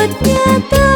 Put your